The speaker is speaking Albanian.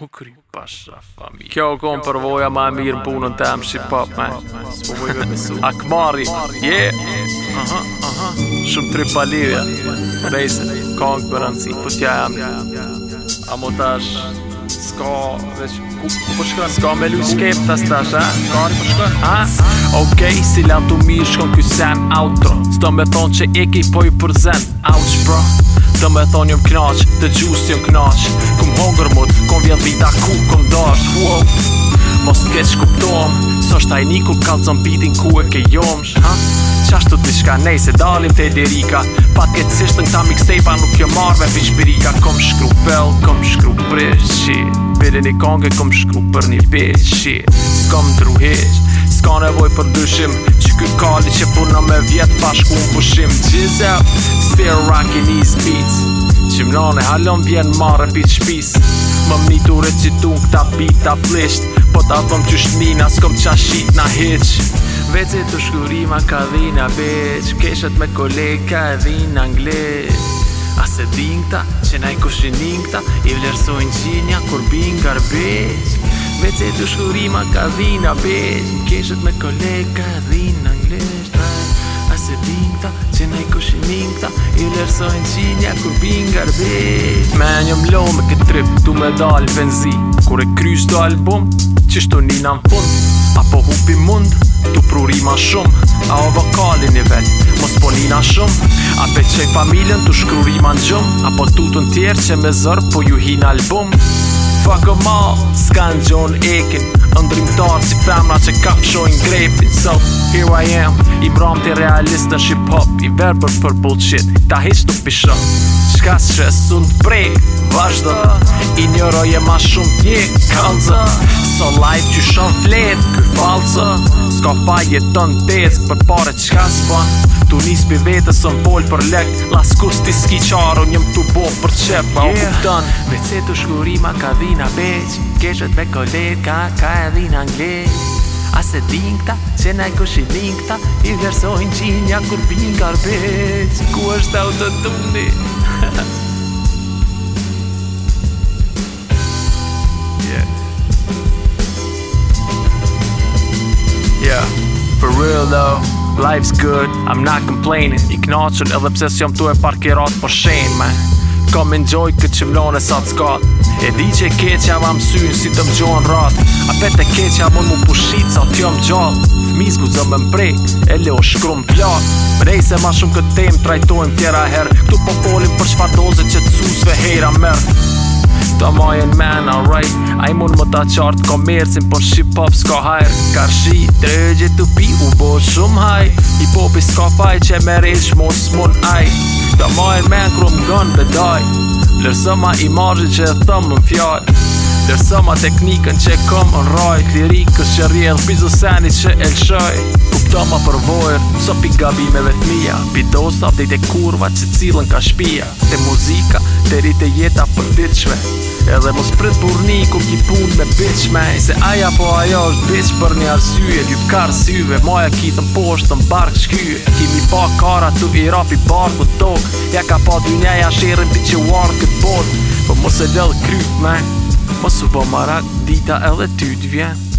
Hukri Pasha familje Kjo kom përvoja voja ma mirë punën të emë shqipop me po Akmari Yeah Shumë tri palivja Bejse Kong për rëndësi Për tja e amë Amo tash Ska Veç Për po shkën Ska me lu shkep tash tash Ska me po lu shkep Okej si lantë u mirë shkon kësen Outro Sdo me thonë që eki po i përzen Ouch bro Dhe me thonë jëm knaq, dhe gjusë jëm knaq Kum hongër mut, kom vjetë vita ku kom dorsh wow. Mos të keq kuptom, së është tajni ku kalë zëmbitin ku e ke jomsh ha? Qashtu të shka nej se dalim t'e edirika Pat ke cishtë në këta nuk jo marve Vish birika kom shkru bell, kom shkru brish shit Bire një kongë kom shkru për një bitch shit Kom druhish, s'ka nevoj për dyshim Që kë kalli që puna me vjet pashku në pushim Gjizep, still rockin' these beats e halon vjen marrë pit shpis Më mnitu recitun këta bita plisht Po ta thom që shnina, s'kom qa shit na hiq Vecit të shkurima ka dhina bitch Keshet me kolega e dhina anglis A se din këta, që na i kushinin këta I vlerësojnë qinja kur bin garbis Vecit të shkurima ka dhina bitch Keshet me kolega e dhina anglis se pinta Që ne i kush i I lërsojnë qinja kur bin garbi Me një mlo me këtë trip Tu me dal benzi Kur e krysh do album Qishtu një në fund Apo hupi mund Tu pruri ma shumë A o vokali një vetë Mos po nina shumë A pe qenj familjen Tu shkruri ma në gjumë Apo tutën tjerë Që me zërë Po ju hin album fuck em all Ska në gjon eke Ndrimtar si femra që ka pëshojnë grepin So, here I am I bram të realist në ship hop I verber për bullshit Ta heq të pisho Qka që sun të prej Vashdo I njëroje ma shumë një kanzë So life që shumë flet Kër falcë s'ka faj jeton tez për pare qka s'pon Tu nis pi vete së m'pol për lek Las kus ti s'ki qaro njëm t'u bo për qep Ma yeah. u kupton Vece t'u shkurima ka dhina beq Keshët me kolet ka ka e dhina ngles A se ding ta, që ne kush i ding ta I qinja kur pin garbeq Ku është auto tundi? For real though, life's good, I'm not complaining I knaqën edhe pse s'jom tu e parkirat Po shenë me Kom e njoj këtë që mlonë e sa t'skat E di që e keqja ma mësyn si të mgjohen rat A pet e keqja mon mu pushit sa t'jo gjat Mizgu zë zëmë mprej, e leo shkru më plat Mrej se ma shumë këtë tem trajtojmë tjera her Këtu po polim për shfardozit që t'cusve hejra mërë ta majen men, alright A i mund më ta qartë komercin, për shqip hop s'ka hajrë Ka shi, dregje të pi, u bo shumë haj I popi s'ka faj që me req, mos s'mon aj Ta majen men, kru më gën bedaj Lërsëma i margjit që e thëmë në fjallë Lërsëma teknikën që e këmë në raj Klirikës që rjedhë, pizu senit që e Ta ma përvojër, sa pi gabime vet mija Pi dosa, të e kurva që cilën ka shpija Te muzika, te rrit e jeta për bitchme Edhe mos prit burni ku ki pun me bitchme Se aja po ajo është bitch për një arsyje Gjyp karë syve, maja ki të mposhtë të mbark shkyje Kimi pa kara tu i rapi barku tok Ja ka pa dy ja shirën pi që warë këtë bot Po mos e del kryp me Mos u po marak dita edhe ty t'vjen